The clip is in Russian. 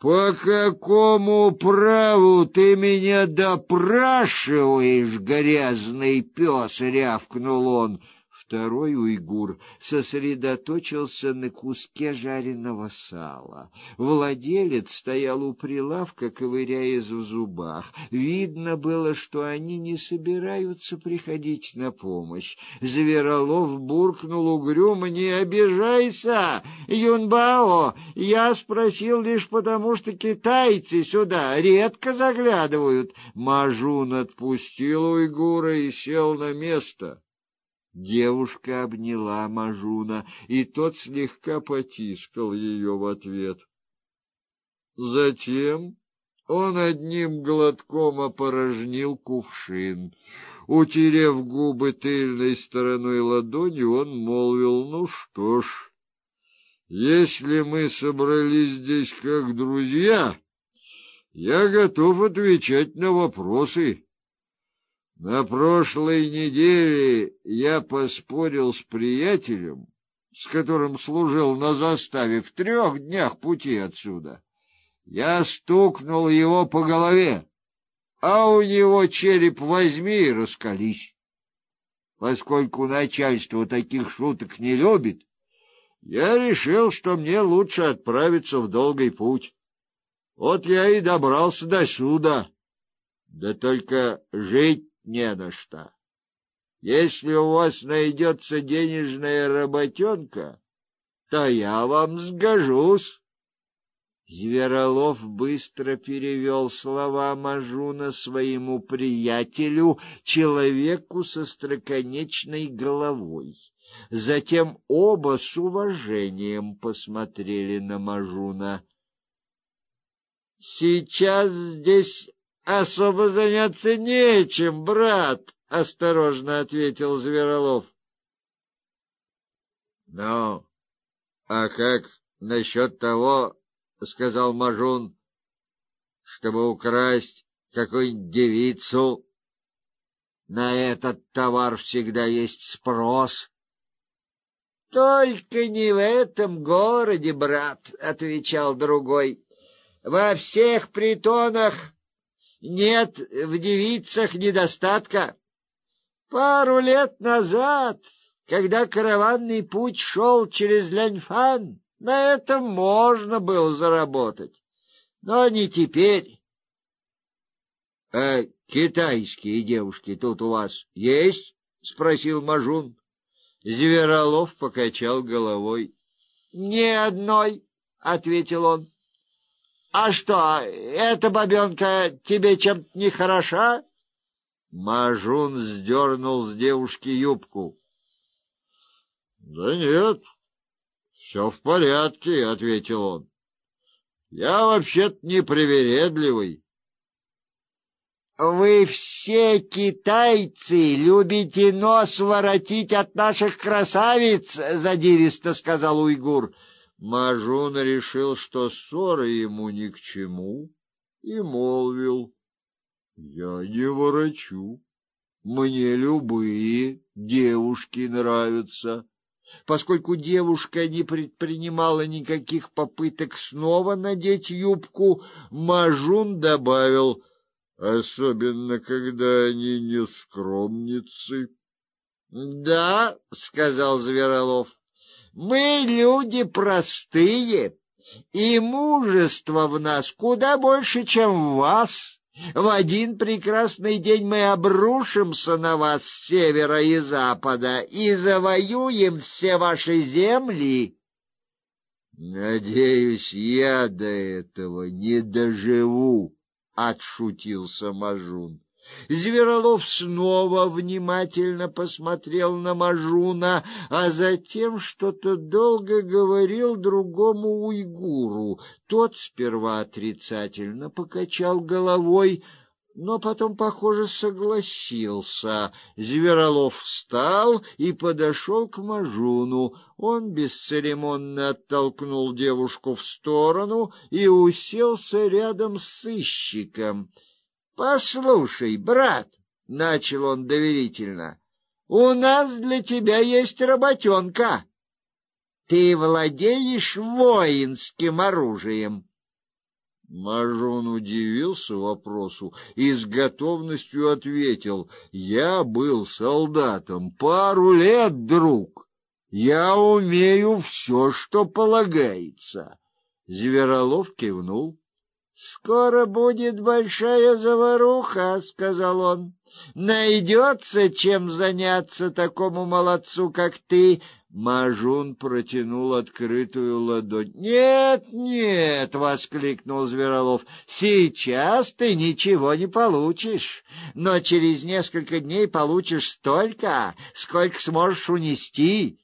По какому праву ты меня допрашиваешь, грязный пес? рявкнул он. Второй уйгур сосредоточился на куске жареного сала. Владелец стоял у прилавка, ковыряясь в зубах. Видно было, что они не собираются приходить на помощь. Зверолов буркнул угрюмо: "Не обижайся, Юнбао. Я спросил лишь потому, что китайцы сюда редко заглядывают". Мажун отпустил уйгура и сел на место. Девушка обняла Мажуна, и тот слегка потискал ее в ответ. Затем он одним глотком опорожнил кувшин. Утерев губы тыльной стороной ладони, он молвил: "Ну что ж, если мы собрались здесь как друзья, я готов отвечать на вопросы". На прошлой неделе я поспорил с приятелем, с которым служил на заставе в трех днях пути отсюда. Я стукнул его по голове, а у него череп возьми и раскались. Поскольку начальство таких шуток не любит, я решил, что мне лучше отправиться в долгий путь. Вот я и добрался до сюда. Да только жить не на что. Если у вас найдется денежная работенка, то я вам сгожусь. Зверолов быстро перевел слова Мажуна своему приятелю, человеку со строконечной головой. Затем оба с уважением посмотрели на Мажуна. Сейчас здесь особо заняться нечем, брат, осторожно ответил Зверолов. Ну, а как насчет того, сказал Мажун, чтобы украсть какую-нибудь девицу? На этот товар всегда есть спрос. Только не в этом городе, брат, отвечал другой. Во всех притонах нет в девицах недостатка. Пару лет назад, когда караванный путь шел через Ляньфан, на этом можно было заработать. Но не теперь. — А китайские девушки тут у вас есть? — спросил Мажун. Зверолов покачал головой. — Ни одной, — ответил он. А что, эта бабенка тебе чем-то не хороша? Мажун сдернул с девушки юбку. Да нет, все в порядке, ответил он. Я вообще-то не привередливый. Вы все китайцы любите нос воротить от наших красавиц, задиристо сказал уйгур. Мажун решил, что ссора ему ни к чему, и молвил: "Я не ворочу. Мне любые девушки нравятся". Поскольку девушка не предпринимала никаких попыток снова надеть юбку, Мажун добавил: "Особенно когда они не скромницы". "Да", сказал Зверолов. Мы люди простые, и мужества в нас куда больше, чем в вас. В один прекрасный день мы обрушимся на вас с севера и запада и завоюем все ваши земли. Надеюсь, я до этого не доживу, отшутился Мажун. Зверолов снова внимательно посмотрел на Мажуна, а затем что-то долго говорил другому уйгуру. Тот сперва отрицательно покачал головой, но потом, похоже, согласился. Зверолов встал и подошел к Мажуну. Он бесцеремонно оттолкнул девушку в сторону и уселся рядом с сыщиком. Послушай, брат, начал он доверительно. У нас для тебя есть работенка. Ты владеешь воинским оружием. Мажон удивился вопросу и с готовностью ответил: "Я был солдатом пару лет, друг. Я умею все, что полагается". Зверолов кивнул. "Скоро будет большая заваруха", сказал он. "Найдется чем заняться такому молодцу, как ты". Мажун протянул открытую ладонь. "Нет, нет", воскликнул Зверолов. "Сейчас ты ничего не получишь, но через несколько дней получишь столько, сколько сможешь унести.